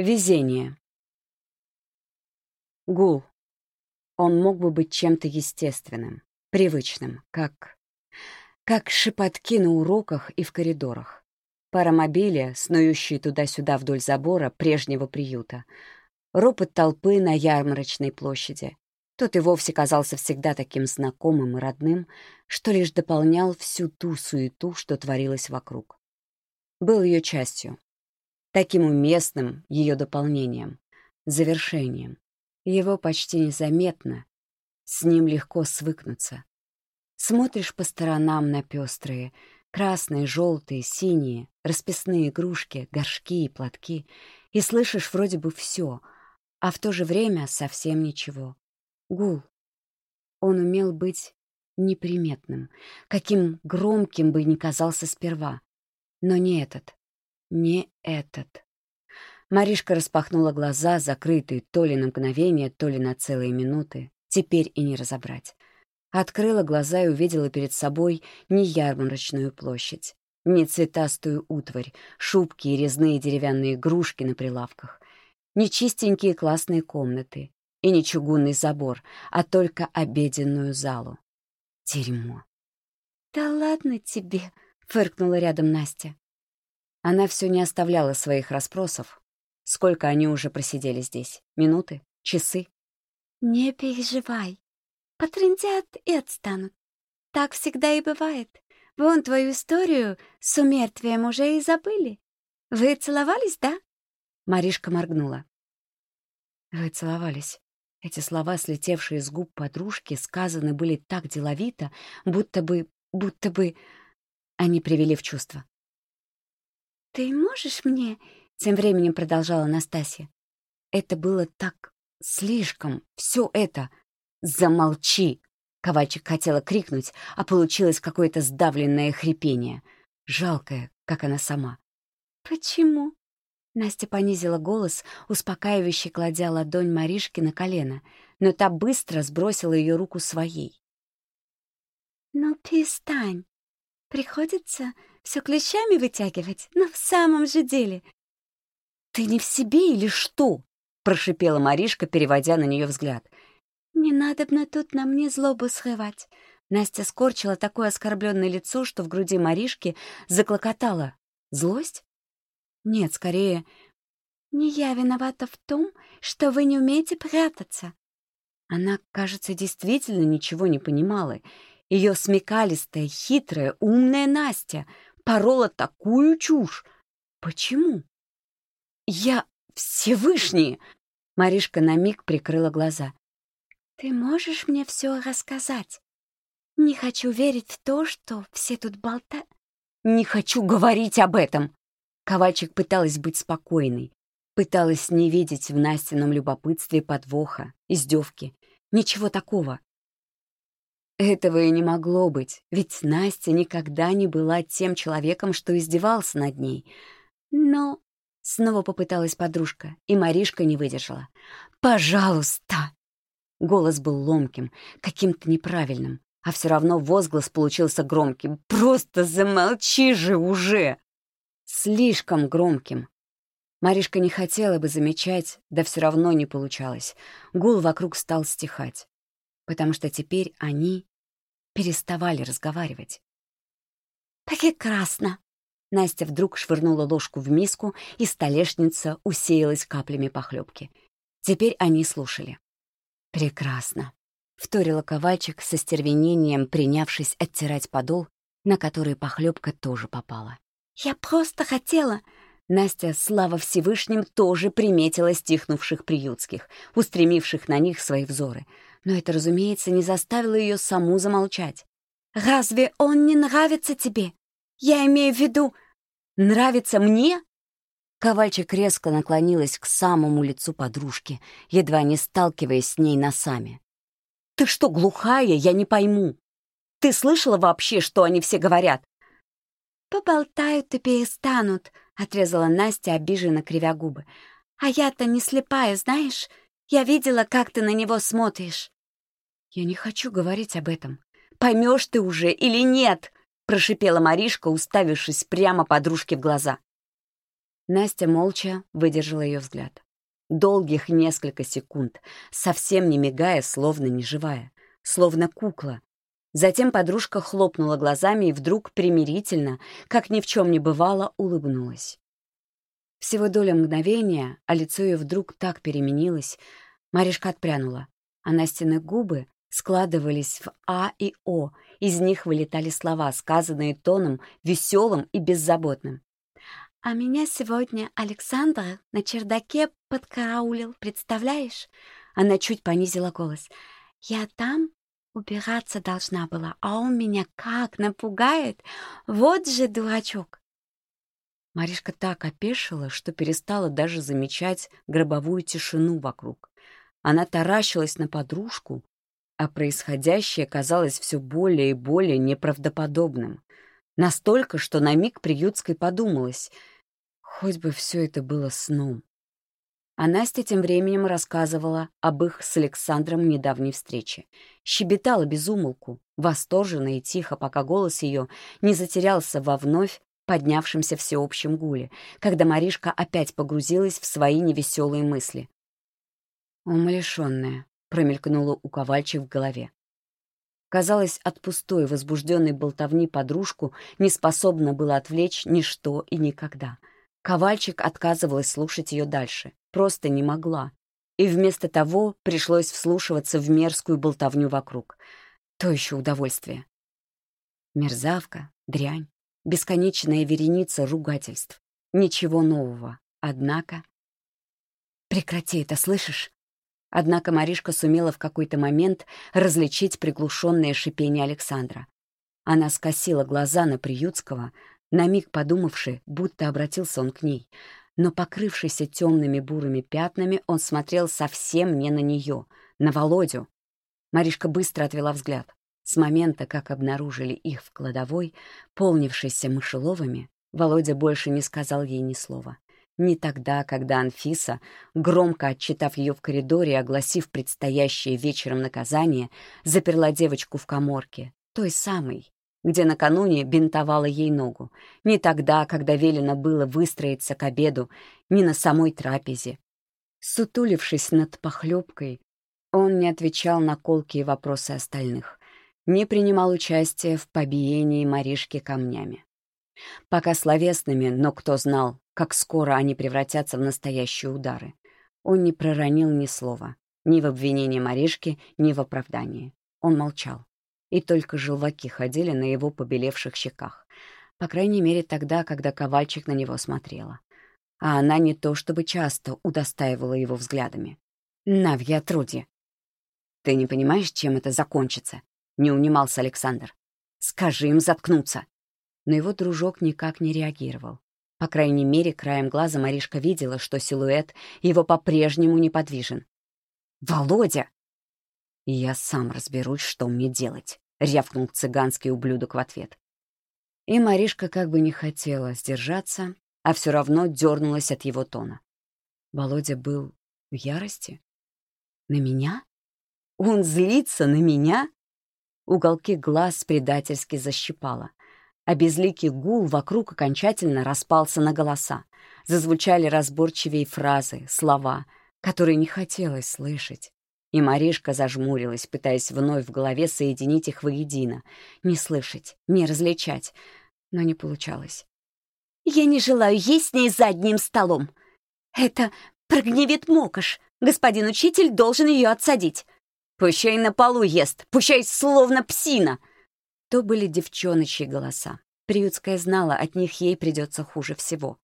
Везение. Гул. Он мог бы быть чем-то естественным, привычным, как... как шепотки на уроках и в коридорах. Паромобили, снующие туда-сюда вдоль забора прежнего приюта. Ропот толпы на ярмарочной площади. Тот и вовсе казался всегда таким знакомым и родным, что лишь дополнял всю ту суету, что творилась вокруг. Был ее частью, таким уместным ее дополнением, завершением. Его почти незаметно, с ним легко свыкнуться. Смотришь по сторонам на пестрые, красные, желтые, синие, расписные игрушки, горшки и платки, и слышишь вроде бы все, а в то же время совсем ничего. Гул. Он умел быть неприметным, каким громким бы ни казался сперва. Но не этот, не этот. Маришка распахнула глаза, закрытые то ли на мгновение, то ли на целые минуты. Теперь и не разобрать. Открыла глаза и увидела перед собой не ярмарочную площадь, не цветастую утварь, шубки и резные деревянные игрушки на прилавках, не чистенькие классные комнаты и не чугунный забор, а только обеденную залу. Дерьмо. «Да ладно тебе», — фыркнула рядом Настя. Она все не оставляла своих расспросов. Сколько они уже просидели здесь? Минуты? Часы? «Не переживай. Потрындят и отстанут. Так всегда и бывает. Вон твою историю с умертвием уже и забыли. Вы целовались, да?» Маришка моргнула. «Вы целовались». Эти слова, слетевшие с губ подружки, сказаны были так деловито, будто бы... будто бы... Они привели в чувство. «Ты можешь мне...» — тем временем продолжала Настасья. Это было так слишком, все это. «Замолчи!» — Ковальчик хотела крикнуть, а получилось какое-то сдавленное хрипение. Жалкое, как она сама. «Почему?» Настя понизила голос, успокаивающе кладя ладонь Маришки на колено, но та быстро сбросила ее руку своей. «Ну, перестань. Приходится все клещами вытягивать, но в самом же деле...» «Ты не в себе или что?» — прошипела Маришка, переводя на нее взгляд. «Не надо бы тут на мне злобу срывать». Настя скорчила такое оскорбленное лицо, что в груди Маришки заклокотала. «Злость?» «Нет, скорее...» «Не я виновата в том, что вы не умеете прятаться». Она, кажется, действительно ничего не понимала. Ее смекалистая, хитрая, умная Настя порола такую чушь. Почему? Я Всевышний! Маришка на миг прикрыла глаза. Ты можешь мне все рассказать? Не хочу верить в то, что все тут болтают. Не хочу говорить об этом. Ковальчик пыталась быть спокойной, пыталась не видеть в Настином любопытстве подвоха, издевки. Ничего такого. Этого и не могло быть, ведь Настя никогда не была тем человеком, что издевался над ней. Но снова попыталась подружка, и Маришка не выдержала. «Пожалуйста!» Голос был ломким, каким-то неправильным, а все равно возглас получился громким. «Просто замолчи же уже!» Слишком громким. Маришка не хотела бы замечать, да все равно не получалось. Гул вокруг стал стихать, потому что теперь они переставали разговаривать. «Прекрасно!» Настя вдруг швырнула ложку в миску, и столешница усеялась каплями похлебки. Теперь они слушали. «Прекрасно!» — вторила ковальчик со стервенением, принявшись оттирать подол, на который похлебка тоже попала. «Я просто хотела...» Настя, слава Всевышним, тоже приметила стихнувших приютских, устремивших на них свои взоры — но это, разумеется, не заставило ее саму замолчать. «Разве он не нравится тебе? Я имею в виду, нравится мне?» Ковальчик резко наклонилась к самому лицу подружки, едва не сталкиваясь с ней носами. «Ты что, глухая? Я не пойму. Ты слышала вообще, что они все говорят?» «Поболтают и перестанут», — отрезала Настя, обиженно кривя губы. «А я-то не слепая, знаешь? Я видела, как ты на него смотришь». «Я не хочу говорить об этом. Поймешь ты уже или нет?» — прошипела Маришка, уставившись прямо подружке в глаза. Настя молча выдержала ее взгляд. Долгих несколько секунд, совсем не мигая, словно неживая, словно кукла. Затем подружка хлопнула глазами и вдруг примирительно, как ни в чем не бывало, улыбнулась. Всего доля мгновения, а лицо ее вдруг так переменилось, Маришка отпрянула, а Настины губы складывались в «а» и «о», из них вылетали слова, сказанные тоном веселым и беззаботным. «А меня сегодня Александра на чердаке подкараулил, представляешь?» Она чуть понизила голос. «Я там убираться должна была, а он меня как напугает! Вот же дурачок!» Маришка так опешила, что перестала даже замечать гробовую тишину вокруг. Она таращилась на подружку, а происходящее казалось все более и более неправдоподобным. Настолько, что на миг приютской подумалось, хоть бы все это было сном. А Настя тем временем рассказывала об их с Александром недавней встрече. Щебетала без умолку, восторженно и тихо, пока голос ее не затерялся во вновь поднявшемся всеобщем гуле, когда Маришка опять погрузилась в свои невеселые мысли. «Умалишенная», — промелькнула у Ковальчик в голове. Казалось, от пустой, возбужденной болтовни подружку не способна было отвлечь ничто и никогда. Ковальчик отказывалась слушать ее дальше, просто не могла. И вместо того пришлось вслушиваться в мерзкую болтовню вокруг. То еще удовольствие. Мерзавка, дрянь, бесконечная вереница ругательств. Ничего нового. Однако... «Прекрати это, слышишь?» Однако Маришка сумела в какой-то момент различить приглушенное шипение Александра. Она скосила глаза на Приютского, на миг подумавши, будто обратился он к ней. Но, покрывшийся темными бурыми пятнами, он смотрел совсем не на нее, на Володю. Маришка быстро отвела взгляд. С момента, как обнаружили их в кладовой, полнившейся мышеловыми, Володя больше не сказал ей ни слова. Не тогда, когда Анфиса, громко отчитав ее в коридоре и огласив предстоящее вечером наказание, заперла девочку в коморке, той самой, где накануне бинтовала ей ногу. Не тогда, когда велено было выстроиться к обеду, не на самой трапезе. Сутулившись над похлебкой, он не отвечал на колкие вопросы остальных не принимал участия в побиении Маришки камнями. Пока словесными, но кто знал, как скоро они превратятся в настоящие удары. Он не проронил ни слова, ни в обвинении Маришки, ни в оправдании. Он молчал. И только желваки ходили на его побелевших щеках. По крайней мере, тогда, когда Ковальчик на него смотрела. А она не то чтобы часто удостаивала его взглядами. «Навья Труди!» «Ты не понимаешь, чем это закончится?» Не унимался Александр. «Скажи им заткнуться!» Но его дружок никак не реагировал. По крайней мере, краем глаза Маришка видела, что силуэт его по-прежнему неподвижен. «Володя!» «И я сам разберусь, что мне делать», — рявкнул цыганский ублюдок в ответ. И Маришка как бы не хотела сдержаться, а все равно дернулась от его тона. Володя был в ярости? На меня? Он злится на меня? Уголки глаз предательски защипало. А безликий гул вокруг окончательно распался на голоса. Зазвучали разборчивее фразы, слова, которые не хотелось слышать. И Маришка зажмурилась, пытаясь вновь в голове соединить их воедино. Не слышать, не различать. Но не получалось. «Я не желаю есть с ней за одним столом. Это прогневит Мокош. Господин учитель должен ее отсадить. Пущай на полу ест, пущай словно псина!» То были девчоночьи голоса. Приютская знала, от них ей придется хуже всего.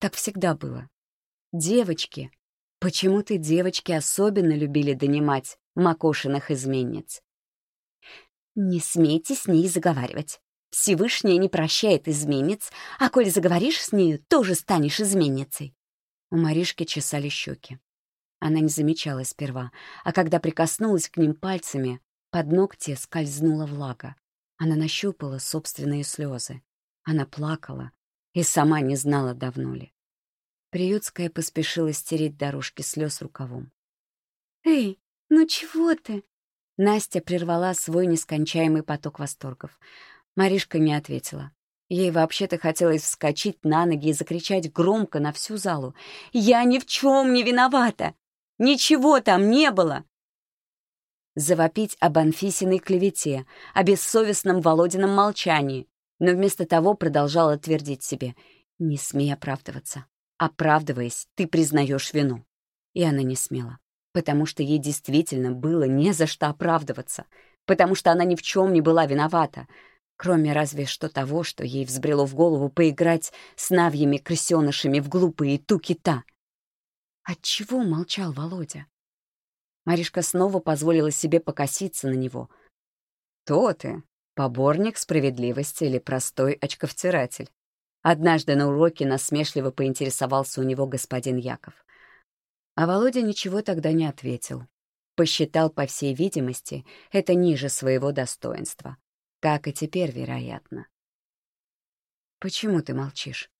Так всегда было. Девочки. Почему-то девочки особенно любили донимать Макошиных изменниц. «Не смейте с ней заговаривать. Всевышняя не прощает изменниц, а коль заговоришь с нею, тоже станешь изменницей». У Маришки чесали щеки. Она не замечала сперва, а когда прикоснулась к ним пальцами, под ногти скользнула влага. Она нащупала собственные слезы. Она плакала и сама не знала, давно ли. Приютская поспешила стереть дорожки слез рукавом. «Эй, ну чего ты?» Настя прервала свой нескончаемый поток восторгов. Маришка не ответила. Ей вообще-то хотелось вскочить на ноги и закричать громко на всю залу. «Я ни в чем не виновата! Ничего там не было!» Завопить об Анфисиной клевете, о бессовестном Володином молчании, но вместо того продолжала твердить себе «Не смей оправдываться. Оправдываясь, ты признаешь вину». И она не смела, потому что ей действительно было не за что оправдываться, потому что она ни в чем не была виновата, кроме разве что того, что ей взбрело в голову поиграть с навьями крысенышами в глупые туки-та. Отчего молчал Володя? Маришка снова позволила себе покоситься на него. «То ты, поборник справедливости или простой очковтиратель?» Однажды на уроке насмешливо поинтересовался у него господин Яков. А Володя ничего тогда не ответил. Посчитал, по всей видимости, это ниже своего достоинства. Как и теперь, вероятно. «Почему ты молчишь?»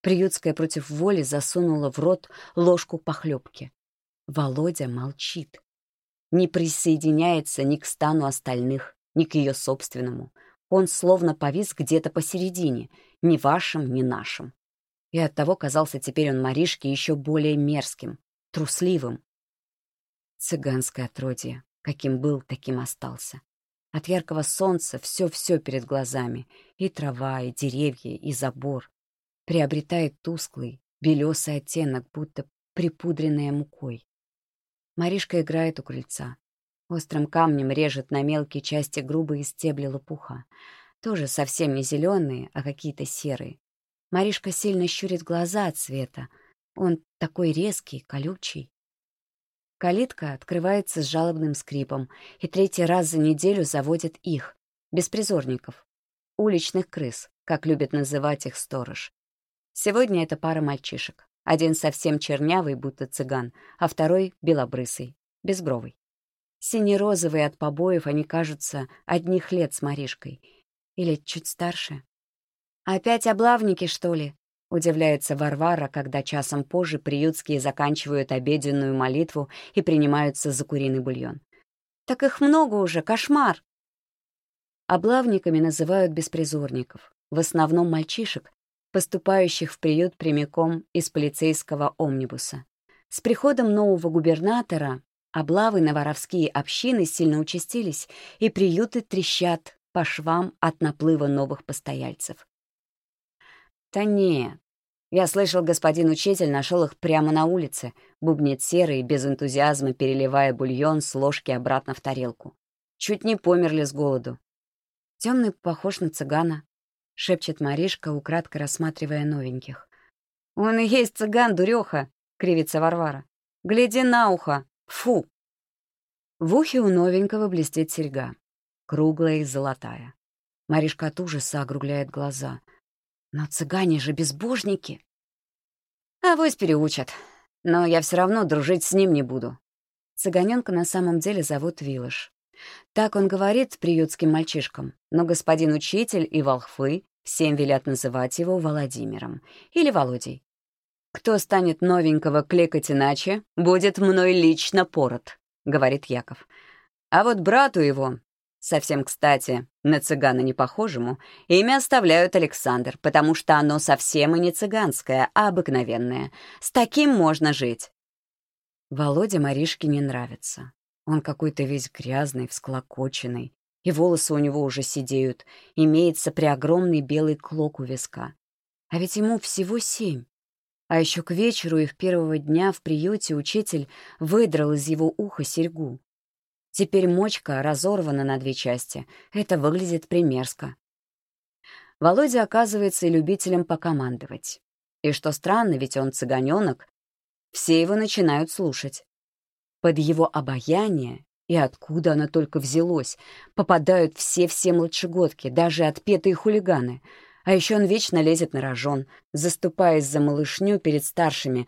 Приютская против воли засунула в рот ложку похлебки. Володя молчит. Не присоединяется ни к стану остальных, ни к ее собственному. Он словно повис где-то посередине, ни вашим, ни нашим. И оттого казался теперь он Маришке еще более мерзким, трусливым. Цыганское отродье, каким был, таким остался. От яркого солнца все-все перед глазами, и трава, и деревья, и забор, приобретает тусклый, белесый оттенок, будто припудренная мукой. Маришка играет у крыльца. Острым камнем режет на мелкие части грубые стебли лопуха. Тоже совсем не зеленые, а какие-то серые. Маришка сильно щурит глаза от света, он такой резкий, колючий. Калитка открывается с жалобным скрипом, и третий раз за неделю заводят их, беспризорников, уличных крыс, как любит называть их сторож. Сегодня это пара мальчишек. Один совсем чернявый, будто цыган, а второй — белобрысый, безбровый. Сине-розовые от побоев они кажутся одних лет с Маришкой. Или чуть старше. «Опять облавники, что ли?» — удивляется Варвара, когда часом позже приютские заканчивают обеденную молитву и принимаются за куриный бульон. «Так их много уже, кошмар!» Облавниками называют беспризорников, в основном мальчишек, поступающих в приют прямиком из полицейского омнибуса. С приходом нового губернатора облавы на воровские общины сильно участились, и приюты трещат по швам от наплыва новых постояльцев. «Да нет. Я слышал, господин учитель нашел их прямо на улице», — бубнит серый, без энтузиазма переливая бульон с ложки обратно в тарелку. «Чуть не померли с голоду». Темный похож на цыгана, — шепчет Маришка, украдко рассматривая новеньких. «Он и есть цыган, дуреха!» — кривится Варвара. «Гляди на ухо! Фу!» В ухе у новенького блестит серьга, круглая и золотая. Маришка от ужаса округляет глаза. Но цыгане же безбожники. Авось переучат. Но я все равно дружить с ним не буду. Цыганенка на самом деле зовут Вилыш. Так он говорит приютским мальчишкам, но господин учитель и волхвы всем велят называть его Владимиром или Володей. «Кто станет новенького клекать иначе, будет мной лично пород», — говорит Яков. «А вот брату его, Совсем кстати, на цыгана не похожему, имя оставляют Александр, потому что оно совсем и не цыганское, а обыкновенное. С таким можно жить. Володя Маришке не нравится. Он какой-то весь грязный, всклокоченный, и волосы у него уже сидеют, имеется преогромный белый клок у виска. А ведь ему всего семь. А еще к вечеру их первого дня в приюте учитель выдрал из его уха серьгу. Теперь мочка разорвана на две части. Это выглядит примерзко. Володя оказывается и любителем покомандовать. И что странно, ведь он цыганенок, все его начинают слушать. Под его обаяние, и откуда оно только взялось, попадают все-все младшегодки, даже отпетые хулиганы. А еще он вечно лезет на рожон, заступаясь за малышню перед старшими,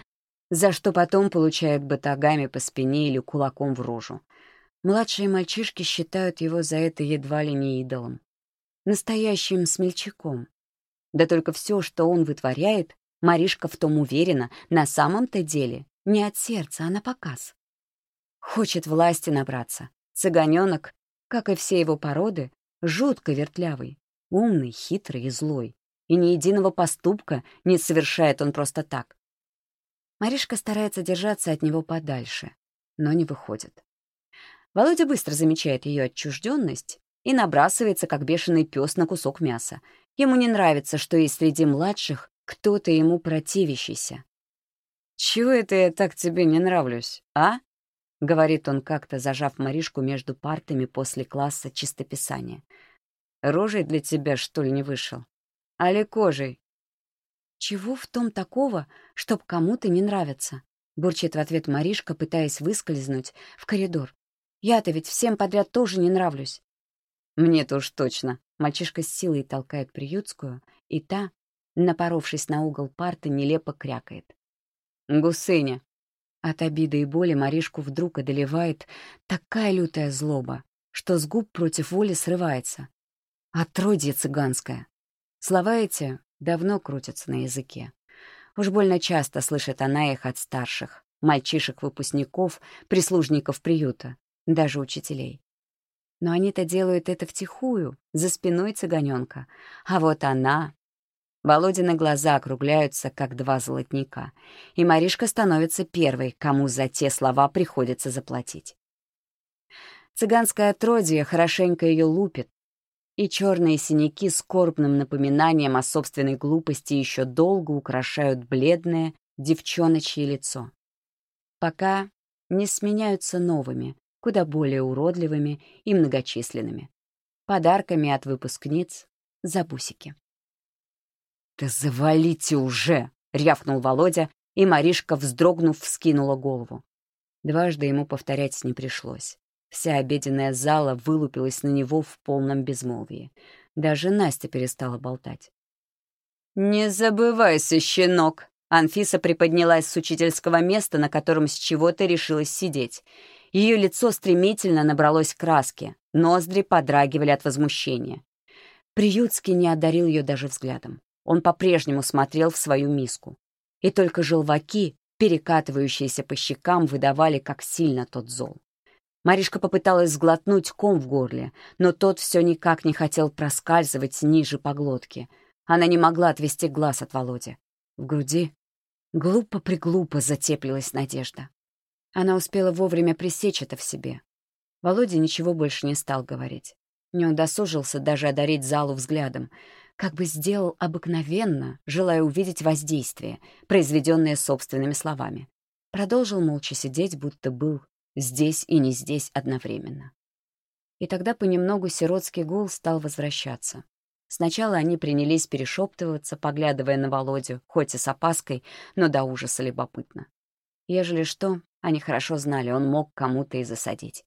за что потом получает батагами по спине или кулаком в рожу. Младшие мальчишки считают его за это едва ли не идолом. Настоящим смельчаком. Да только все, что он вытворяет, Маришка в том уверена, на самом-то деле не от сердца, а на показ. Хочет власти набраться. Цыганенок, как и все его породы, жутко вертлявый, умный, хитрый и злой. и ни единого поступка не совершает он просто так. Маришка старается держаться от него подальше, но не выходит. Володя быстро замечает ее отчужденность и набрасывается, как бешеный пес на кусок мяса. Ему не нравится, что есть среди младших кто-то ему противящийся. «Чего это я так тебе не нравлюсь, а?» — говорит он как-то, зажав Маришку между партами после класса чистописания. «Рожей для тебя, что ли, не вышел? Али кожей?» «Чего в том такого, чтоб кому-то не нравится?» — бурчит в ответ Маришка, пытаясь выскользнуть в коридор. «Я-то ведь всем подряд тоже не нравлюсь». «Мне-то уж точно». Мальчишка с силой толкает приютскую, и та, напоровшись на угол парты, нелепо крякает. «Гусыня!» От обиды и боли Маришку вдруг одолевает такая лютая злоба, что с губ против воли срывается. Отродье цыганское. Слова эти давно крутятся на языке. Уж больно часто слышит она их от старших, мальчишек-выпускников, прислужников приюта, даже учителей. Но они-то делают это втихую, за спиной цыганенка. А вот она Володины глаза округляются, как два золотника, и Маришка становится первой, кому за те слова приходится заплатить. Цыганское отродье хорошенько ее лупит, и черные синяки скорбным напоминанием о собственной глупости еще долго украшают бледное девчоночье лицо. Пока не сменяются новыми, куда более уродливыми и многочисленными. Подарками от выпускниц за бусики. «Да завалите уже!» — рявкнул Володя, и Маришка, вздрогнув, вскинула голову. Дважды ему повторять не пришлось. Вся обеденная зала вылупилась на него в полном безмолвии. Даже Настя перестала болтать. «Не забывайся, щенок!» Анфиса приподнялась с учительского места, на котором с чего-то решилась сидеть. Ее лицо стремительно набралось краски, ноздри подрагивали от возмущения. Приютский не одарил ее даже взглядом. Он по-прежнему смотрел в свою миску. И только желваки, перекатывающиеся по щекам, выдавали, как сильно тот зол. Маришка попыталась сглотнуть ком в горле, но тот все никак не хотел проскальзывать ниже по глотке. Она не могла отвести глаз от Володи. В груди глупо-приглупо затеплилась надежда. Она успела вовремя пресечь это в себе. Володя ничего больше не стал говорить. Не удосужился даже одарить залу взглядом — как бы сделал обыкновенно, желая увидеть воздействие, произведенное собственными словами. Продолжил молча сидеть, будто был здесь и не здесь одновременно. И тогда понемногу сиротский гул стал возвращаться. Сначала они принялись перешептываться, поглядывая на Володю, хоть и с опаской, но до ужаса любопытно. Ежели что, они хорошо знали, он мог кому-то и засадить.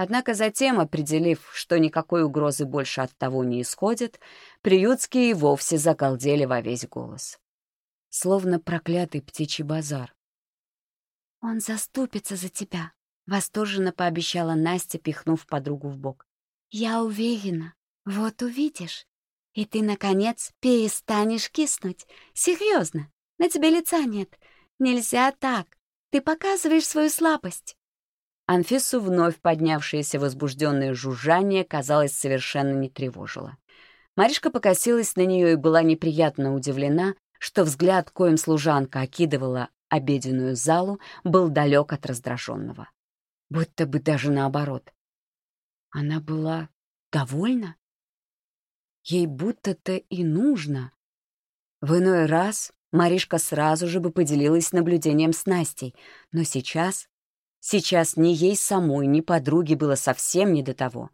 Однако затем, определив, что никакой угрозы больше от того не исходит, приютские вовсе загалдели во весь голос. Словно проклятый птичий базар. «Он заступится за тебя», — восторженно пообещала Настя, пихнув подругу в бок. «Я уверена. Вот увидишь. И ты, наконец, перестанешь киснуть. Серьезно, на тебе лица нет. Нельзя так. Ты показываешь свою слабость». Анфису вновь поднявшееся возбужденное жужжание, казалось, совершенно не тревожило. Маришка покосилась на нее и была неприятно удивлена, что взгляд, коим служанка окидывала обеденную залу, был далек от раздраженного. Будто бы даже наоборот. Она была довольна? Ей будто-то и нужно. В иной раз Маришка сразу же бы поделилась наблюдением с Настей, но сейчас Сейчас ни ей самой, ни подруге было совсем не до того.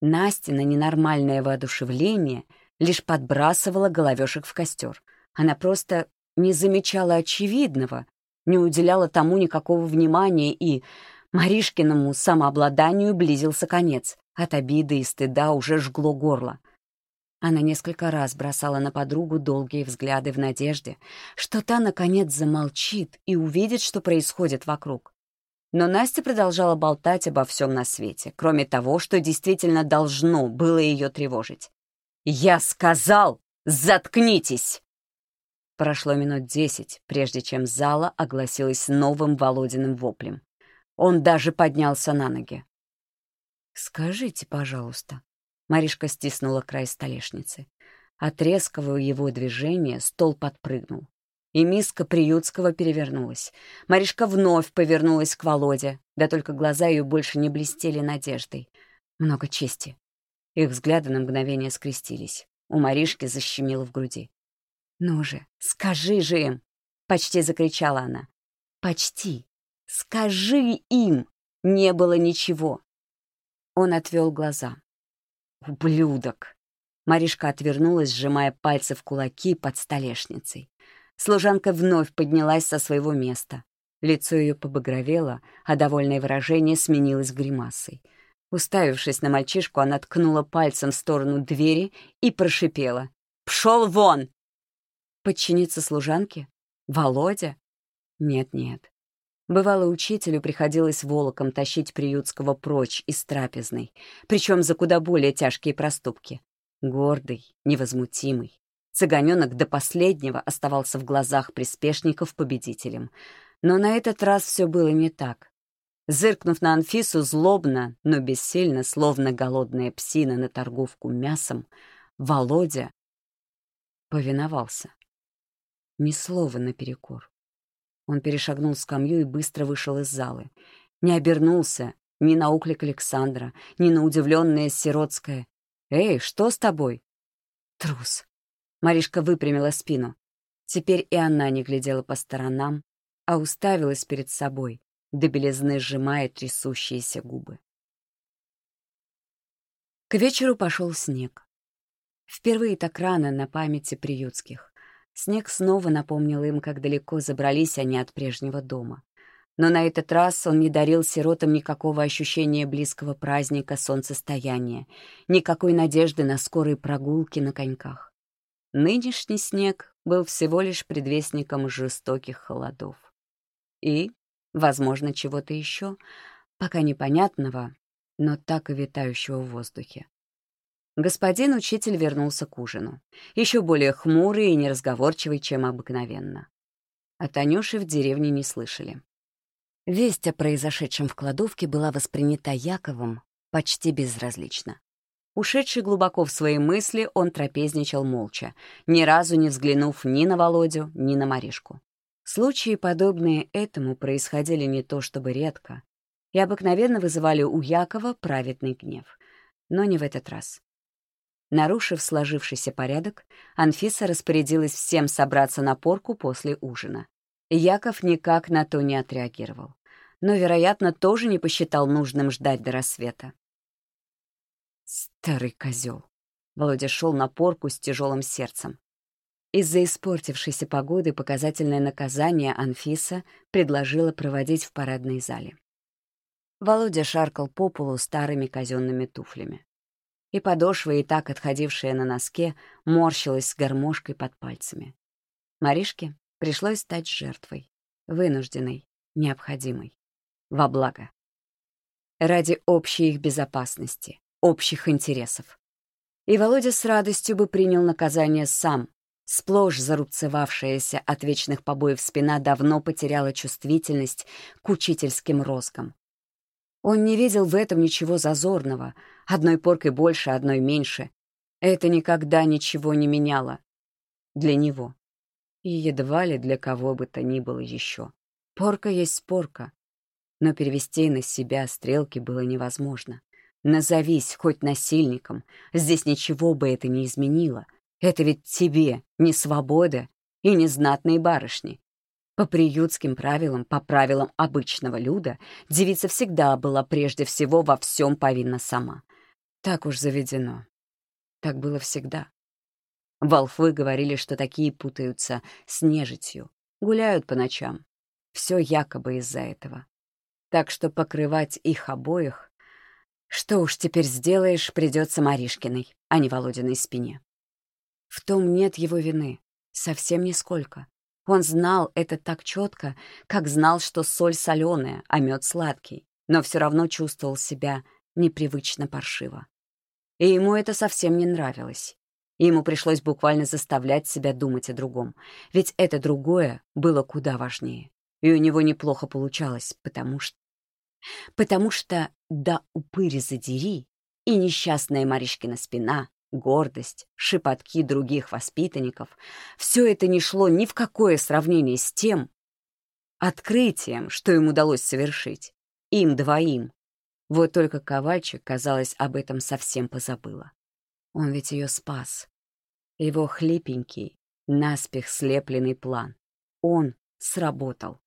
Настина ненормальное воодушевление лишь подбрасывала головешек в костер. Она просто не замечала очевидного, не уделяла тому никакого внимания, и Маришкиному самообладанию близился конец. От обиды и стыда уже жгло горло. Она несколько раз бросала на подругу долгие взгляды в надежде, что та, наконец, замолчит и увидит, что происходит вокруг. Но Настя продолжала болтать обо всем на свете, кроме того, что действительно должно было ее тревожить. «Я сказал, заткнитесь!» Прошло минут десять, прежде чем зала огласилась новым Володиным воплем. Он даже поднялся на ноги. «Скажите, пожалуйста», — Маришка стиснула край столешницы, От его движения стол подпрыгнул. И миска приютского перевернулась. Маришка вновь повернулась к Володе, да только глаза ее больше не блестели надеждой. Много чести. Их взгляды на мгновение скрестились. У Маришки защемило в груди. «Ну же, скажи же им!» — почти закричала она. «Почти! Скажи им!» Не было ничего. Он отвел глаза. «Ублюдок!» Маришка отвернулась, сжимая пальцы в кулаки под столешницей. Служанка вновь поднялась со своего места. Лицо ее побагровело, а довольное выражение сменилось гримасой. Уставившись на мальчишку, она ткнула пальцем в сторону двери и прошипела. «Пшел вон!» Подчиниться служанке? Володя? Нет-нет. Бывало, учителю приходилось волоком тащить приютского прочь из трапезной, причем за куда более тяжкие проступки. Гордый, невозмутимый. Цыганенок до последнего оставался в глазах приспешников победителем. Но на этот раз все было не так. Зыркнув на Анфису злобно, но бессильно, словно голодная псина на торговку мясом, Володя повиновался. Ни слова наперекор. Он перешагнул скамью и быстро вышел из залы. Не обернулся ни на уклик Александра, ни на удивленное сиротское. «Эй, что с тобой?» «Трус». Маришка выпрямила спину. Теперь и она не глядела по сторонам, а уставилась перед собой, до белизны сжимая трясущиеся губы. К вечеру пошел снег. Впервые так рано на памяти приютских. Снег снова напомнил им, как далеко забрались они от прежнего дома. Но на этот раз он не дарил сиротам никакого ощущения близкого праздника солнцестояния, никакой надежды на скорые прогулки на коньках. Нынешний снег был всего лишь предвестником жестоких холодов. И возможно, чего-то еще, пока непонятного, но так и витающего в воздухе. Господин учитель вернулся к ужину, еще более хмурый и неразговорчивый, чем обыкновенно. О Танюше в деревне не слышали. Весть о произошедшем в кладовке была воспринята Яковом почти безразлично. Ушедший глубоко в свои мысли, он трапезничал молча, ни разу не взглянув ни на Володю, ни на Маришку. Случаи, подобные этому, происходили не то чтобы редко и обыкновенно вызывали у Якова праведный гнев. Но не в этот раз. Нарушив сложившийся порядок, Анфиса распорядилась всем собраться на порку после ужина. Яков никак на то не отреагировал, но, вероятно, тоже не посчитал нужным ждать до рассвета. Старый козел. Володя шел на порку с тяжелым сердцем. Из-за испортившейся погоды показательное наказание Анфиса предложила проводить в парадной зале. Володя шаркал по полу старыми казенными туфлями. И подошва, и так отходившая на носке, морщилась с гармошкой под пальцами. Маришке пришлось стать жертвой, вынужденной, необходимой, во благо. Ради общей их безопасности, общих интересов. И Володя с радостью бы принял наказание сам, Сплошь зарубцевавшаяся от вечных побоев спина давно потеряла чувствительность к учительским розгам. Он не видел в этом ничего зазорного, одной поркой больше, одной меньше. Это никогда ничего не меняло. Для него. И едва ли для кого бы то ни было еще. Порка есть порка. Но перевести на себя стрелки было невозможно. Назовись хоть насильником, здесь ничего бы это не изменило — это ведь тебе не свобода и не знатные барышни. По приютским правилам, по правилам обычного люда, девица всегда была прежде всего во всем повинна сама. Так уж заведено. Так было всегда. Волфы говорили, что такие путаются с нежитью, гуляют по ночам. Все якобы из-за этого. Так что покрывать их обоих... Что уж теперь сделаешь, придется Маришкиной, а не Володиной спине. В том нет его вины. Совсем нисколько. Он знал это так четко, как знал, что соль соленая, а мед сладкий, но все равно чувствовал себя непривычно паршиво. И ему это совсем не нравилось. ему пришлось буквально заставлять себя думать о другом, ведь это другое было куда важнее. И у него неплохо получалось, потому что... Потому что да упыри задери, и несчастная Маришкина спина гордость, шепотки других воспитанников — все это не шло ни в какое сравнение с тем открытием, что им удалось совершить. Им двоим. Вот только Ковальчик, казалось, об этом совсем позабыла. Он ведь ее спас. Его хлипенький, наспех слепленный план. Он сработал.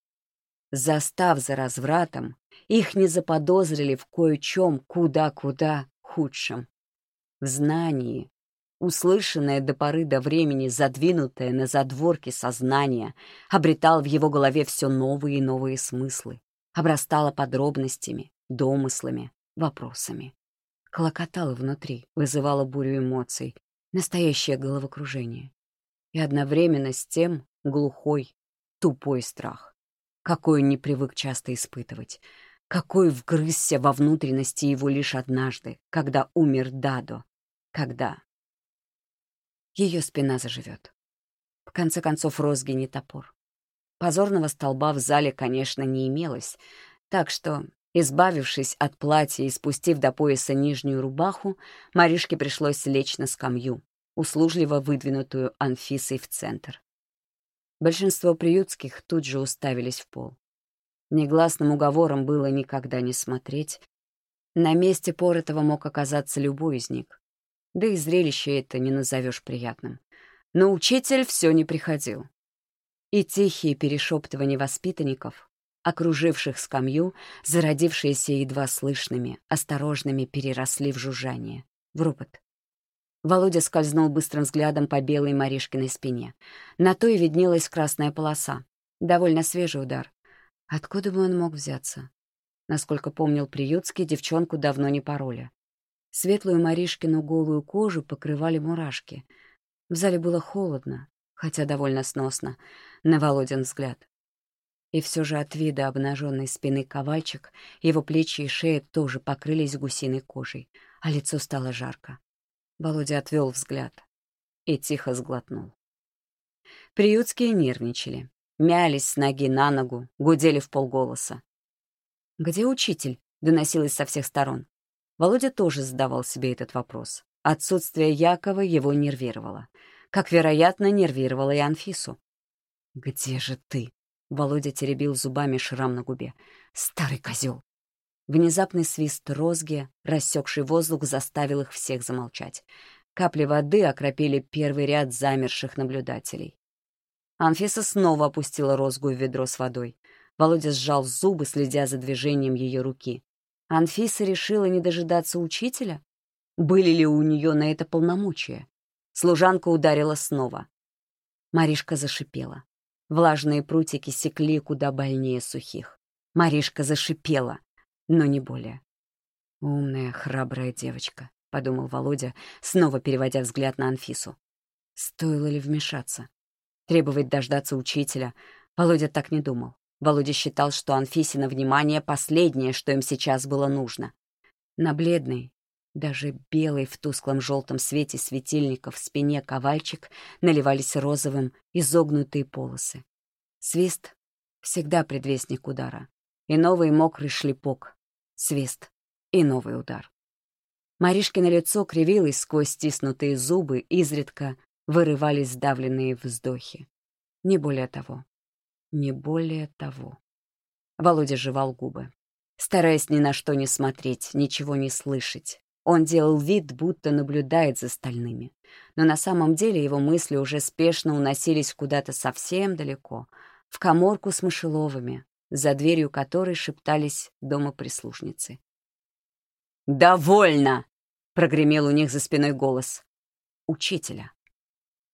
Застав за развратом, их не заподозрили в кое-чем куда-куда худшем. В знании, услышанное до поры до времени, задвинутое на задворки сознания, обретал в его голове все новые и новые смыслы, обрастало подробностями, домыслами, вопросами. Клокотало внутри, вызывало бурю эмоций, настоящее головокружение. И одновременно с тем глухой, тупой страх, какой он не привык часто испытывать, какой вгрызся во внутренности его лишь однажды, когда умер Дадо, когда ее спина заживет. В конце концов, розги не топор. Позорного столба в зале, конечно, не имелось, так что Избавившись от платья и спустив до пояса нижнюю рубаху, Маришке пришлось лечь на скамью, услужливо выдвинутую Анфисой в центр. Большинство приютских тут же уставились в пол. Негласным уговором было никогда не смотреть. На месте Поротова мог оказаться любой из них. Да и зрелище это не назовешь приятным. Но учитель все не приходил. И тихие перешептывания воспитанников окруживших скамью, зародившиеся едва слышными, осторожными переросли в жужжание, в ропот. Володя скользнул быстрым взглядом по белой Маришкиной спине. На то и виднелась красная полоса. Довольно свежий удар. Откуда бы он мог взяться? Насколько помнил Приютский, девчонку давно не пороли. Светлую Маришкину голую кожу покрывали мурашки. В зале было холодно, хотя довольно сносно, на Володин взгляд. И все же от вида обнаженной спины ковальчик его плечи и шея тоже покрылись гусиной кожей, а лицо стало жарко. Володя отвел взгляд и тихо сглотнул. Приютские нервничали, мялись с ноги на ногу, гудели в полголоса. «Где учитель?» — доносилось со всех сторон. Володя тоже задавал себе этот вопрос. Отсутствие Якова его нервировало. Как, вероятно, нервировало и Анфису. «Где же ты?» Володя теребил зубами шрам на губе. «Старый козел!» Внезапный свист розги, рассекший воздух, заставил их всех замолчать. Капли воды окропили первый ряд замерших наблюдателей. Анфиса снова опустила розгу в ведро с водой. Володя сжал зубы, следя за движением ее руки. Анфиса решила не дожидаться учителя? Были ли у нее на это полномочия? Служанка ударила снова. Маришка зашипела. Влажные прутики секли куда больнее сухих. Маришка зашипела, но не более. «Умная, храбрая девочка», — подумал Володя, снова переводя взгляд на Анфису. Стоило ли вмешаться? Требовать дождаться учителя? Володя так не думал. Володя считал, что Анфисина внимание — последнее, что им сейчас было нужно. На бледной, даже белый в тусклом желтом свете светильников в спине ковальчик наливались розовым изогнутые полосы. Свист — всегда предвестник удара. И новый мокрый шлепок. Свист. И новый удар. Маришкино лицо кривилось сквозь стиснутые зубы, изредка вырывались сдавленные вздохи. Не более того. Не более того. Володя жевал губы, стараясь ни на что не смотреть, ничего не слышать, он делал вид, будто наблюдает за остальными. Но на самом деле его мысли уже спешно уносились куда-то совсем далеко, в коморку с мышеловыми, за дверью которой шептались дома прислушницы. «Довольно!» — прогремел у них за спиной голос. «Учителя».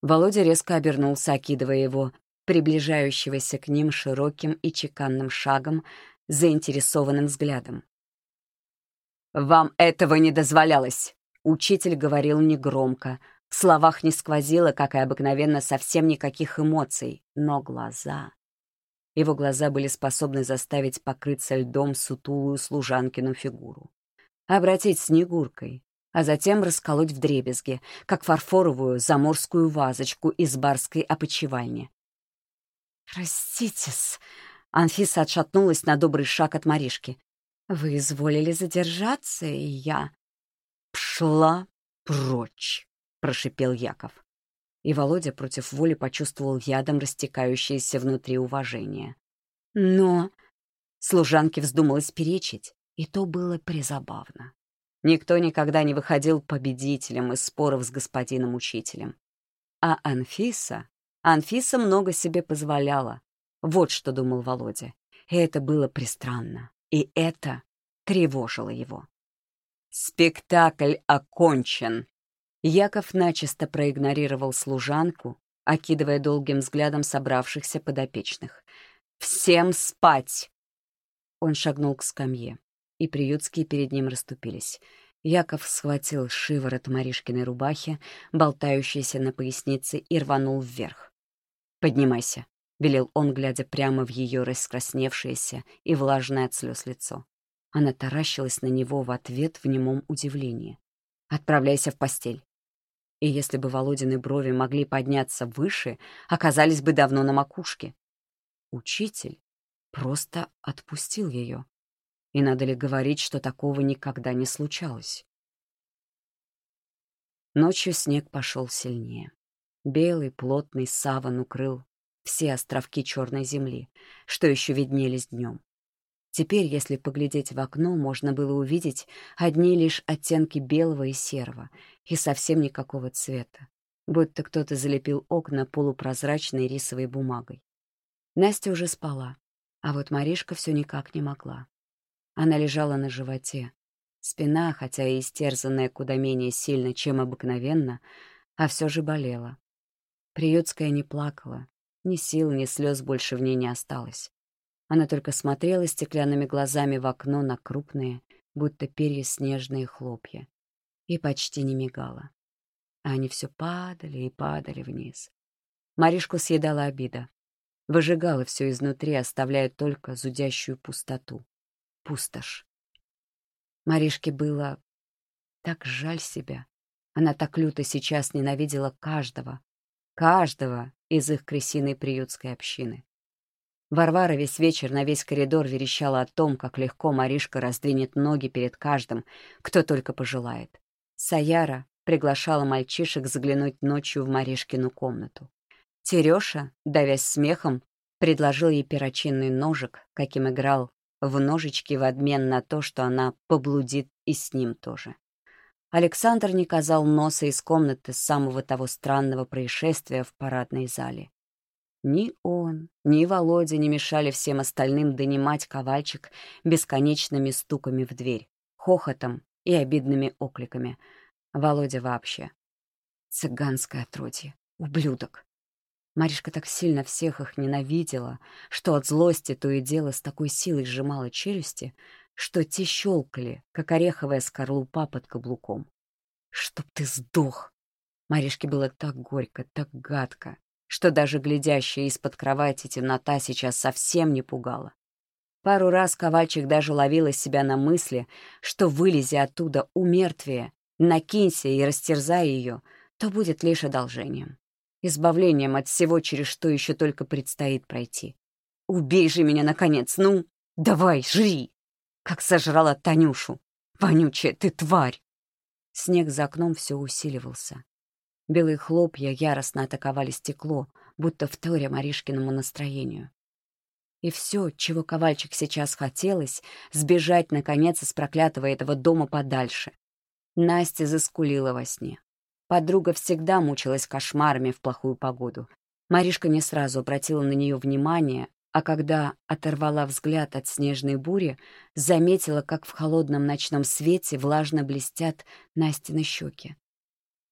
Володя резко обернулся, окидывая его, приближающегося к ним широким и чеканным шагом, заинтересованным взглядом. «Вам этого не дозволялось!» Учитель говорил негромко. В словах не сквозило, как и обыкновенно, совсем никаких эмоций. Но глаза... Его глаза были способны заставить покрыться льдом сутулую служанкину фигуру. Обратить снегуркой, а затем расколоть в дребезги, как фарфоровую заморскую вазочку из барской опочивальни. «Простите-с», Анфиса отшатнулась на добрый шаг от Маришки. Вы изволили задержаться, и я... Пшла прочь. прошипел Яков. И Володя против воли почувствовал ядом растекающееся внутри уважение. Но служанке вздумалось перечить, и то было призабавно. Никто никогда не выходил победителем из споров с господином-учителем. А Анфиса... Анфиса много себе позволяла. Вот что думал Володя. И это было пристранно. И это тревожило его. «Спектакль окончен!» Яков начисто проигнорировал служанку, окидывая долгим взглядом собравшихся подопечных. «Всем спать!» Он шагнул к скамье, и приютские перед ним расступились. Яков схватил шиворот Маришкиной рубахи, болтающейся на пояснице, и рванул вверх. «Поднимайся», — велел он, глядя прямо в ее раскрасневшееся и влажное от слез лицо. Она таращилась на него в ответ в немом удивлении. «Отправляйся в постель и если бы Володины брови могли подняться выше, оказались бы давно на макушке. Учитель просто отпустил ее. И надо ли говорить, что такого никогда не случалось? Ночью снег пошел сильнее. Белый, плотный саван укрыл все островки черной земли, что еще виднелись днем. Теперь, если поглядеть в окно, можно было увидеть одни лишь оттенки белого и серого, и совсем никакого цвета, будто кто-то залепил окна полупрозрачной рисовой бумагой. Настя уже спала, а вот Маришка все никак не могла. Она лежала на животе. Спина, хотя и истерзанная куда менее сильно, чем обыкновенно, а все же болела. Приютская не плакала, ни сил, ни слез больше в ней не осталось. Она только смотрела стеклянными глазами в окно на крупные, будто перья снежные хлопья, и почти не мигала. А они все падали и падали вниз. Маришку съедала обида. Выжигала все изнутри, оставляя только зудящую пустоту. Пустошь. Маришке было так жаль себя. Она так люто сейчас ненавидела каждого, каждого из их крысиной приютской общины. Варвара весь вечер на весь коридор верещала о том, как легко Маришка раздвинет ноги перед каждым, кто только пожелает. Саяра приглашала мальчишек заглянуть ночью в Маришкину комнату. Тереша, давясь смехом, предложил ей перочинный ножик, каким играл в ножички в обмен на то, что она поблудит и с ним тоже. Александр не казал носа из комнаты с самого того странного происшествия в парадной зале. Ни он, ни Володя не мешали всем остальным донимать ковальчик бесконечными стуками в дверь, хохотом и обидными окликами. Володя вообще. Цыганское отродье. Ублюдок. Маришка так сильно всех их ненавидела, что от злости то и дело с такой силой сжимала челюсти, что те щелкали, как ореховая скорлупа под каблуком. «Чтоб ты сдох!» Маришке было так горько, так гадко, что даже глядящая из-под кровати темнота сейчас совсем не пугала. Пару раз Ковальчик даже ловила себя на мысли, что, вылези оттуда у мертвия, накинься и растерзай ее, то будет лишь одолжением. Избавлением от всего, через что еще только предстоит пройти. «Убей же меня, наконец! Ну, давай, жри!» Как сожрала Танюшу. «Вонючая ты тварь!» Снег за окном все усиливался. Белые хлопья яростно атаковали стекло, будто вторя Маришкиному настроению. И все, чего Ковальчик сейчас хотелось, сбежать, наконец, из проклятого этого дома подальше. Настя заскулила во сне. Подруга всегда мучилась кошмарами в плохую погоду. Маришка не сразу обратила на нее внимание, а когда оторвала взгляд от снежной бури, заметила, как в холодном ночном свете влажно блестят Настины щеки.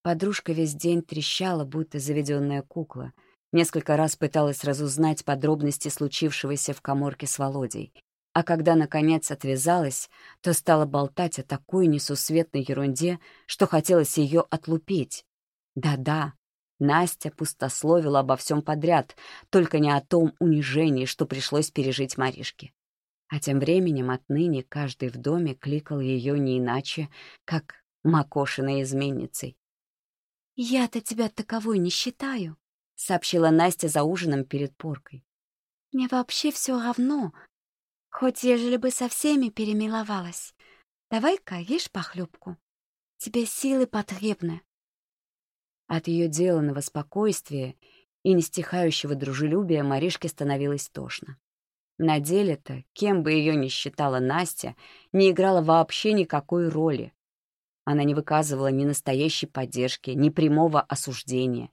Подружка весь день трещала, будто заведенная кукла. Несколько раз пыталась разузнать подробности случившегося в коморке с Володей. А когда, наконец, отвязалась, то стала болтать о такой несусветной ерунде, что хотелось ее отлупить. Да-да, Настя пустословила обо всем подряд, только не о том унижении, что пришлось пережить Маришке. А тем временем отныне каждый в доме кликал ее не иначе, как Макошиной изменницей. «Я-то тебя таковой не считаю», — сообщила Настя за ужином перед поркой. «Мне вообще все равно, хоть ежели бы со всеми перемиловалась. Давай-ка ешь похлебку. Тебе силы потребны». От ее деланного спокойствия и нестихающего дружелюбия Маришке становилось тошно. На деле-то, кем бы ее ни считала Настя, не играла вообще никакой роли. Она не выказывала ни настоящей поддержки, ни прямого осуждения.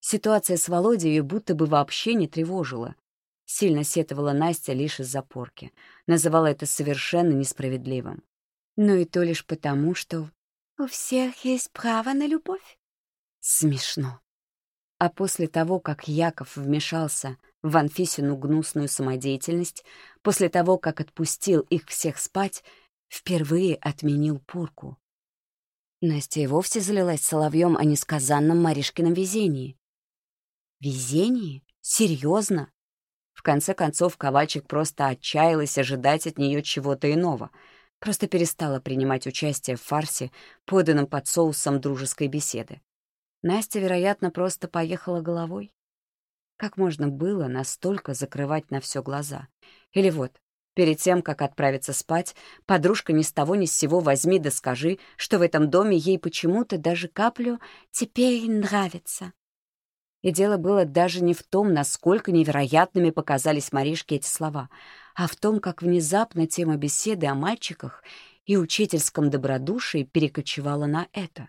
Ситуация с Володей ее будто бы вообще не тревожила. Сильно сетовала Настя лишь из-за порки. Называла это совершенно несправедливым. Но и то лишь потому, что «У всех есть право на любовь». Смешно. А после того, как Яков вмешался в Анфисину гнусную самодеятельность, после того, как отпустил их всех спать, впервые отменил порку. Настя и вовсе залилась соловьем о несказанном Маришкином везении. Везении? Серьезно? В конце концов, Ковальчик просто отчаялась ожидать от нее чего-то иного, просто перестала принимать участие в фарсе, поданном под соусом дружеской беседы. Настя, вероятно, просто поехала головой. Как можно было настолько закрывать на все глаза? Или вот, перед тем, как отправиться спать, подружка ни с того ни с сего возьми да скажи, что в этом доме ей почему-то даже каплю «теперь нравится». И дело было даже не в том, насколько невероятными показались Маришке эти слова, а в том, как внезапно тема беседы о мальчиках и учительском добродушии перекочевала на это.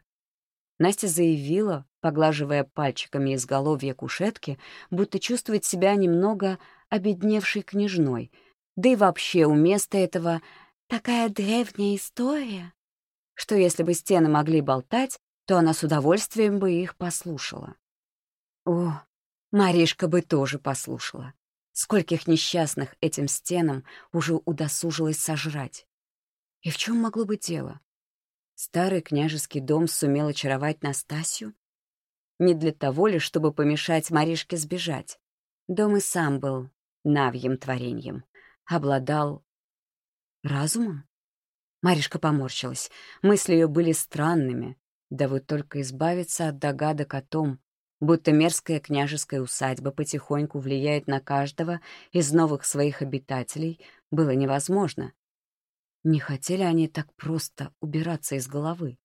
Настя заявила, поглаживая пальчиками изголовья кушетки, будто чувствует себя немного обедневшей княжной. Да и вообще у места этого такая древняя история, что если бы стены могли болтать, то она с удовольствием бы их послушала. О, Маришка бы тоже послушала. Скольких несчастных этим стенам уже удосужилось сожрать. И в чем могло быть дело? Старый княжеский дом сумел очаровать Настасью? Не для того ли, чтобы помешать Маришке сбежать? Дом и сам был навьим творением. Обладал разумом? Маришка поморщилась. Мысли ее были странными. Да вот только избавиться от догадок о том, будто мерзкая княжеская усадьба потихоньку влияет на каждого из новых своих обитателей, было невозможно. Не хотели они так просто убираться из головы.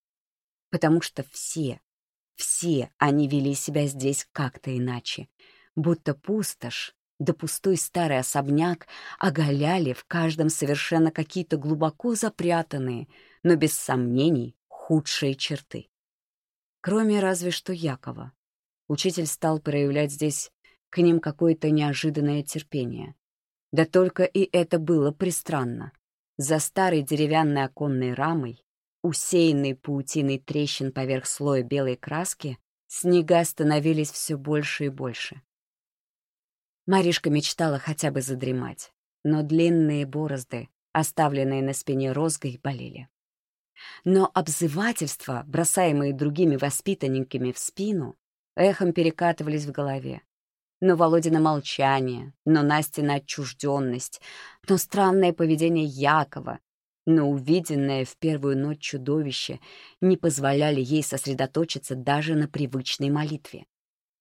Потому что все, все они вели себя здесь как-то иначе. Будто пустошь, да пустой старый особняк оголяли в каждом совершенно какие-то глубоко запрятанные, но без сомнений худшие черты. Кроме разве что Якова. Учитель стал проявлять здесь к ним какое-то неожиданное терпение. Да только и это было пристранно. За старой деревянной оконной рамой, усеянной паутиной трещин поверх слоя белой краски, снега становились все больше и больше. Маришка мечтала хотя бы задремать, но длинные борозды, оставленные на спине розгой, болели. Но обзывательства, бросаемые другими воспитанниками в спину, эхом перекатывались в голове, но Володина молчание, но Настина отчужденность, но странное поведение Якова, но увиденное в первую ночь чудовище не позволяли ей сосредоточиться даже на привычной молитве.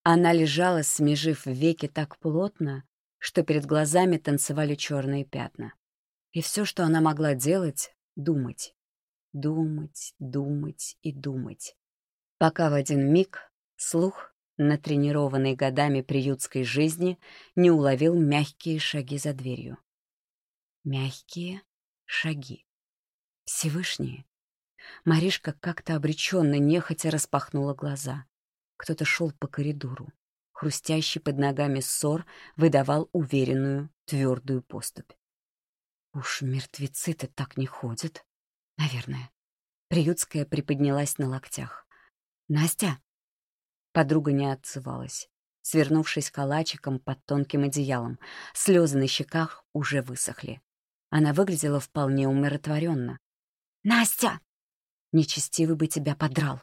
Она лежала, смежив веки так плотно, что перед глазами танцевали черные пятна. И все, что она могла делать — думать. Думать, думать и думать. Пока в один миг слух натренированный годами приютской жизни, не уловил мягкие шаги за дверью. Мягкие шаги. Всевышние. Маришка как-то обреченно нехотя распахнула глаза. Кто-то шел по коридору. Хрустящий под ногами ссор выдавал уверенную, твердую поступь. Уж мертвецы-то так не ходят. Наверное. Приютская приподнялась на локтях. «Настя!» Подруга не отзывалась, свернувшись калачиком под тонким одеялом. Слезы на щеках уже высохли. Она выглядела вполне умиротворенно. «Настя!» «Нечестивый бы тебя подрал!»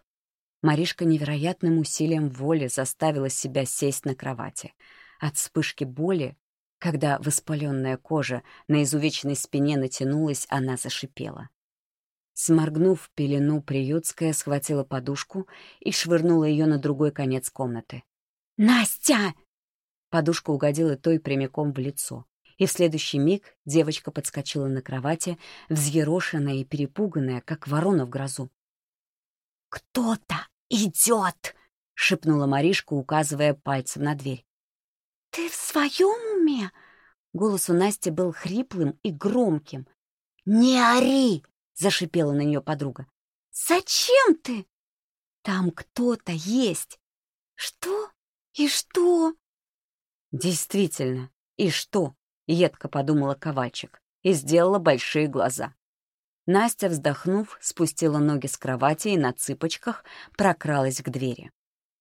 Маришка невероятным усилием воли заставила себя сесть на кровати. От вспышки боли, когда воспаленная кожа на изувеченной спине натянулась, она зашипела. Сморгнув пелену, приютская схватила подушку и швырнула ее на другой конец комнаты. «Настя!» Подушка угодила той прямиком в лицо, и в следующий миг девочка подскочила на кровати, взъерошенная и перепуганная, как ворона в грозу. «Кто-то идет!» — шепнула Маришка, указывая пальцем на дверь. «Ты в своем уме?» Голос у Насти был хриплым и громким. «Не ори!» — зашипела на нее подруга. «Зачем ты?» «Там кто-то есть!» «Что? И что?» «Действительно, и что?» — едко подумала Ковальчик и сделала большие глаза. Настя, вздохнув, спустила ноги с кровати и на цыпочках прокралась к двери.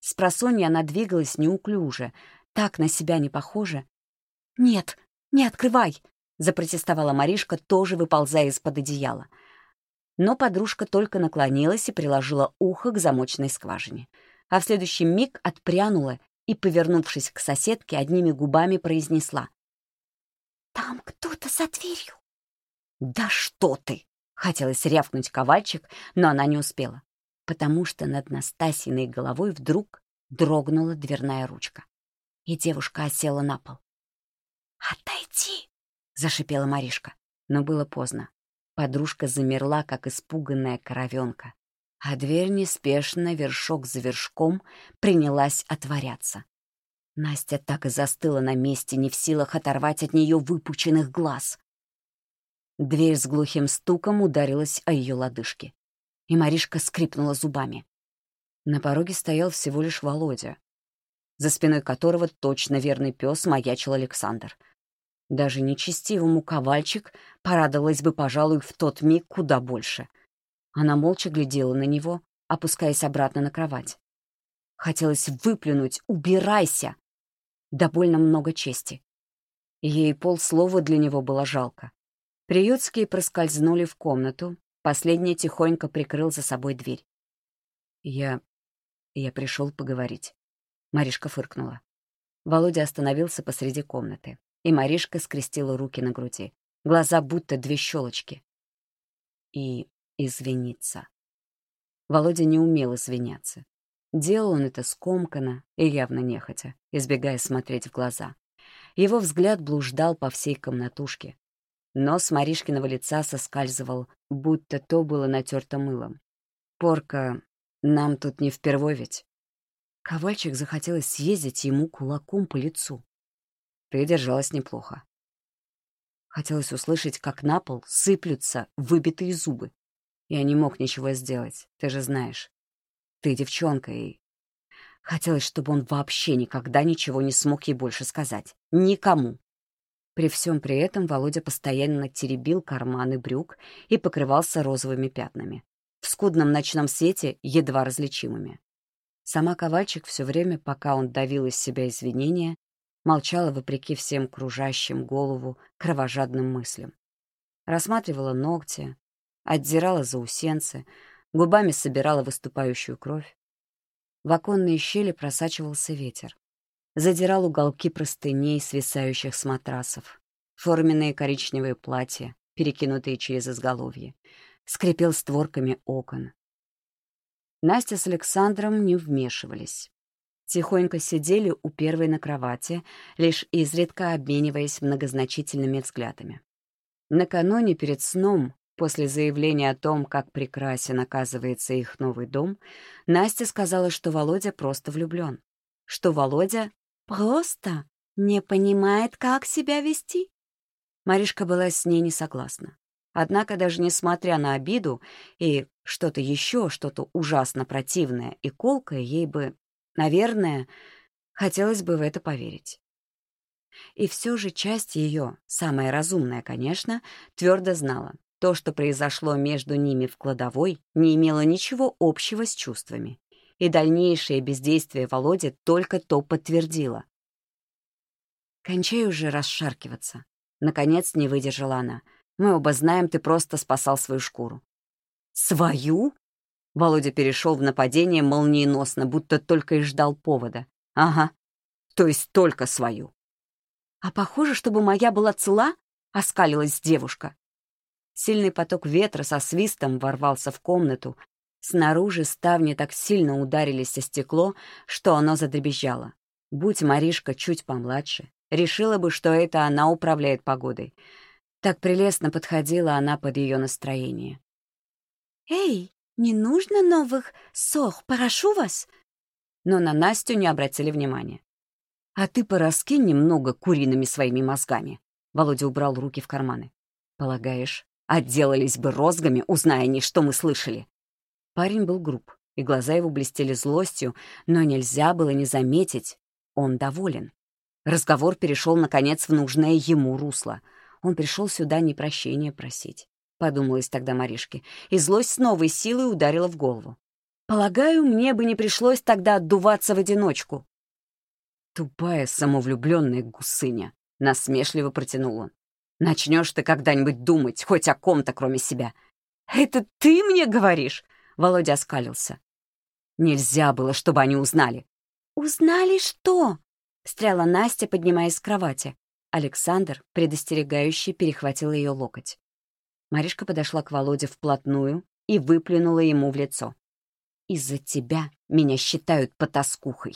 С просонья она двигалась неуклюже, так на себя не похоже. «Нет, не открывай!» — запротестовала Маришка, тоже выползая из-под одеяла. Но подружка только наклонилась и приложила ухо к замочной скважине, а в следующий миг отпрянула и, повернувшись к соседке, одними губами произнесла. «Там кто-то за дверью». «Да что ты!» — хотелось рявкнуть ковальчик, но она не успела потому что над Настасьиной головой вдруг дрогнула дверная ручка, и девушка осела на пол. «Отойди!» — зашипела Маришка, но было поздно. Подружка замерла, как испуганная коровенка, а дверь неспешно, вершок за вершком, принялась отворяться. Настя так и застыла на месте, не в силах оторвать от нее выпученных глаз. Дверь с глухим стуком ударилась о ее лодыжки и Маришка скрипнула зубами. На пороге стоял всего лишь Володя, за спиной которого точно верный пес маячил Александр. Даже нечестивому ковальчик порадовалась бы, пожалуй, в тот миг куда больше. Она молча глядела на него, опускаясь обратно на кровать. Хотелось выплюнуть «Убирайся!» Да больно много чести. Ей полслова для него было жалко. Приютские проскользнули в комнату, Последний тихонько прикрыл за собой дверь. «Я... я пришел поговорить». Маришка фыркнула. Володя остановился посреди комнаты, и Маришка скрестила руки на груди, глаза будто две щелочки. И извиниться. Володя не умел извиняться. Делал он это скомканно и явно нехотя, избегая смотреть в глаза. Его взгляд блуждал по всей комнатушке, Нос Маришкиного лица соскальзывал, будто то было натерто мылом. «Порка, нам тут не впервой ведь». Ковальчик захотелось съездить ему кулаком по лицу. Ты держалась неплохо. Хотелось услышать, как на пол сыплются выбитые зубы. Я не мог ничего сделать, ты же знаешь. Ты девчонка, и... Хотелось, чтобы он вообще никогда ничего не смог ей больше сказать. Никому. При всем при этом Володя постоянно теребил карманы брюк и покрывался розовыми пятнами, в скудном ночном свете едва различимыми. Сама Ковальчик все время, пока он давил из себя извинения, молчала вопреки всем кружащим голову кровожадным мыслям. Рассматривала ногти, отдирала заусенцы, губами собирала выступающую кровь. В оконные щели просачивался ветер задирал уголки простыней, свисающих с матрасов, форменные коричневые платья, перекинутые через изголовье, скрипел створками окон. Настя с Александром не вмешивались. Тихонько сидели у первой на кровати, лишь изредка обмениваясь многозначительными взглядами. Накануне перед сном, после заявления о том, как прекрасен оказывается их новый дом, Настя сказала, что Володя просто влюблен, что Володя Просто не понимает, как себя вести. Маришка была с ней не согласна. Однако даже несмотря на обиду и что-то еще, что-то ужасно противное и колкое, ей бы, наверное, хотелось бы в это поверить. И все же часть ее, самая разумная, конечно, твердо знала, то, что произошло между ними в кладовой, не имело ничего общего с чувствами и дальнейшее бездействие Володи только то подтвердило. «Кончай уже расшаркиваться». Наконец не выдержала она. «Мы оба знаем, ты просто спасал свою шкуру». «Свою?» Володя перешел в нападение молниеносно, будто только и ждал повода. «Ага, то есть только свою». «А похоже, чтобы моя была цела?» — оскалилась девушка. Сильный поток ветра со свистом ворвался в комнату, Снаружи ставни так сильно ударились о стекло, что оно задребезжало. Будь Маришка чуть помладше, решила бы, что это она управляет погодой. Так прелестно подходила она под ее настроение. «Эй, не нужно новых сох, прошу вас!» но на Настю не обратили внимания. «А ты пораскинь немного куриными своими мозгами», — Володя убрал руки в карманы. «Полагаешь, отделались бы розгами, узная они, что мы слышали?» Парень был груб, и глаза его блестели злостью, но нельзя было не заметить, он доволен. Разговор перешел, наконец, в нужное ему русло. Он пришел сюда не прощения просить, подумалось тогда Маришке, и злость с новой силой ударила в голову. Полагаю, мне бы не пришлось тогда отдуваться в одиночку. Тупая самовлюбленная гусыня, насмешливо протянул он. Начнешь ты когда-нибудь думать хоть о ком-то, кроме себя. Это ты мне говоришь? Володя оскалился. Нельзя было, чтобы они узнали. «Узнали что?» — встряла Настя, поднимаясь с кровати. Александр, предостерегающий, перехватил ее локоть. Маришка подошла к Володе вплотную и выплюнула ему в лицо. «Из-за тебя меня считают потаскухой».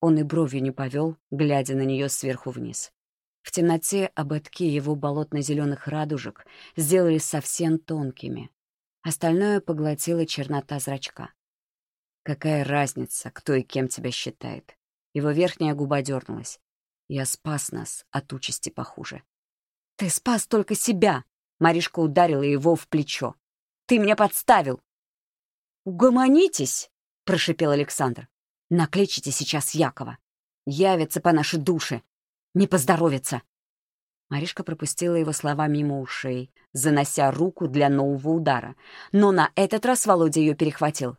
Он и бровью не повел, глядя на нее сверху вниз. В темноте ободки его болотно-зеленых радужек сделались совсем тонкими. Остальное поглотила чернота зрачка. Какая разница, кто и кем тебя считает? Его верхняя губа дернулась. Я спас нас от участи похуже. Ты спас только себя! Маришка ударила его в плечо. Ты меня подставил! «Угомонитесь!» — прошипел Александр. «Накличите сейчас Якова. Явится по нашей душе. Не поздоровится!» Маришка пропустила его слова мимо ушей, занося руку для нового удара. Но на этот раз Володя ее перехватил.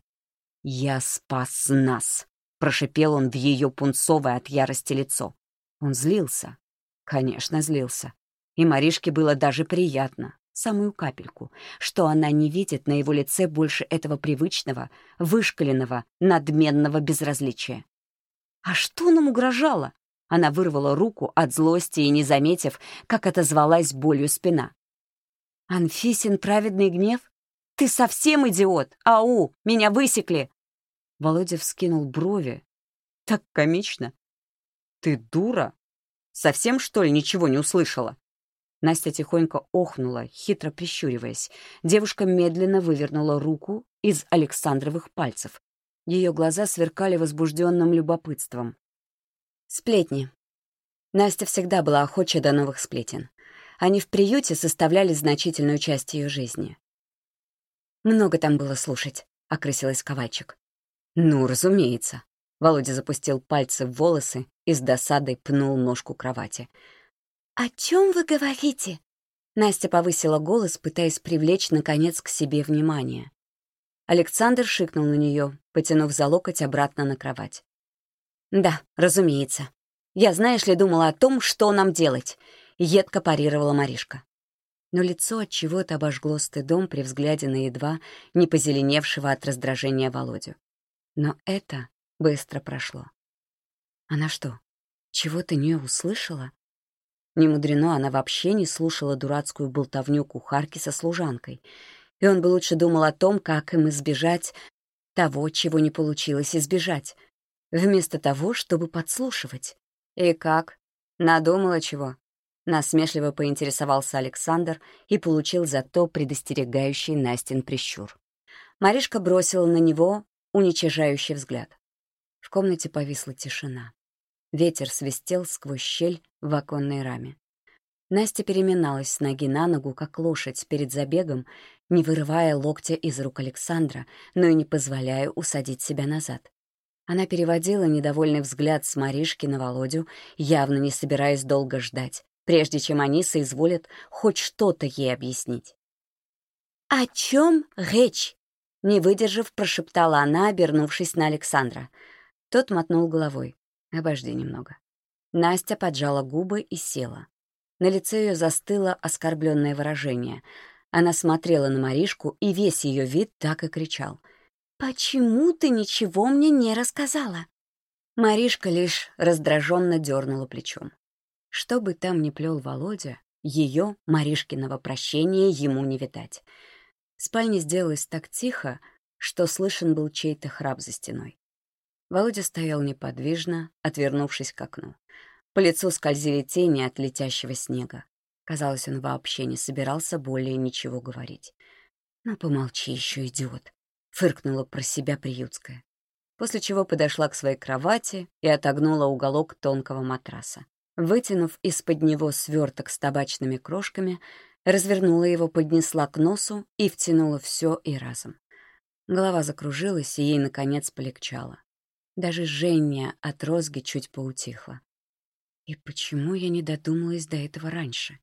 «Я спас нас!» — прошипел он в ее пунцовое от ярости лицо. Он злился. Конечно, злился. И Маришке было даже приятно, самую капельку, что она не видит на его лице больше этого привычного, вышкаленного, надменного безразличия. А что нам угрожало? Она вырвала руку от злости и, не заметив, как отозвалась болью спина. «Анфисин праведный гнев? Ты совсем идиот! Ау! Меня высекли!» Володя вскинул брови. «Так комично!» «Ты дура? Совсем, что ли, ничего не услышала?» Настя тихонько охнула, хитро прищуриваясь. Девушка медленно вывернула руку из Александровых пальцев. Ее глаза сверкали возбужденным любопытством. Сплетни. Настя всегда была охоча до новых сплетен. Они в приюте составляли значительную часть ее жизни. «Много там было слушать», — окрысилась Ковальчик. «Ну, разумеется». Володя запустил пальцы в волосы и с досадой пнул ножку кровати. «О чем вы говорите?» Настя повысила голос, пытаясь привлечь, наконец, к себе внимание. Александр шикнул на нее, потянув за локоть обратно на кровать. «Да, разумеется. Я, знаешь ли, думала о том, что нам делать», — едко парировала Маришка но лицо от чего-то обожгло стыдом при взгляде на едва не позеленевшего от раздражения Володю. Но это быстро прошло. Она что, чего-то не услышала? Не мудрено, она вообще не слушала дурацкую болтовню кухарки со служанкой, и он бы лучше думал о том, как им избежать того, чего не получилось избежать, вместо того, чтобы подслушивать. И как? Надумала чего? Насмешливо поинтересовался Александр и получил зато предостерегающий Настин прищур. Маришка бросила на него уничижающий взгляд. В комнате повисла тишина. Ветер свистел сквозь щель в оконной раме. Настя переминалась с ноги на ногу, как лошадь перед забегом, не вырывая локтя из рук Александра, но и не позволяя усадить себя назад. Она переводила недовольный взгляд с Маришки на Володю, явно не собираясь долго ждать, прежде чем они соизволят хоть что-то ей объяснить. «О чем речь?» Не выдержав, прошептала она, обернувшись на Александра. Тот мотнул головой. «Обожди немного». Настя поджала губы и села. На лице ее застыло оскорбленное выражение. Она смотрела на Маришку, и весь ее вид так и кричал. «Почему ты ничего мне не рассказала?» Маришка лишь раздраженно дернула плечом. Что бы там ни плел Володя, ее, Маришкиного прощения, ему не видать. В спальне сделалось так тихо, что слышен был чей-то храп за стеной. Володя стоял неподвижно, отвернувшись к окну. По лицу скользили тени от летящего снега. Казалось, он вообще не собирался более ничего говорить. «Ну, помолчи еще, идиот!» — фыркнула про себя приютская. после чего подошла к своей кровати и отогнула уголок тонкого матраса. Вытянув из-под него сверток с табачными крошками, развернула его, поднесла к носу и втянула все и разом. Голова закружилась, и ей, наконец, полегчало. Даже жжение от розги чуть поутихло. И почему я не додумалась до этого раньше?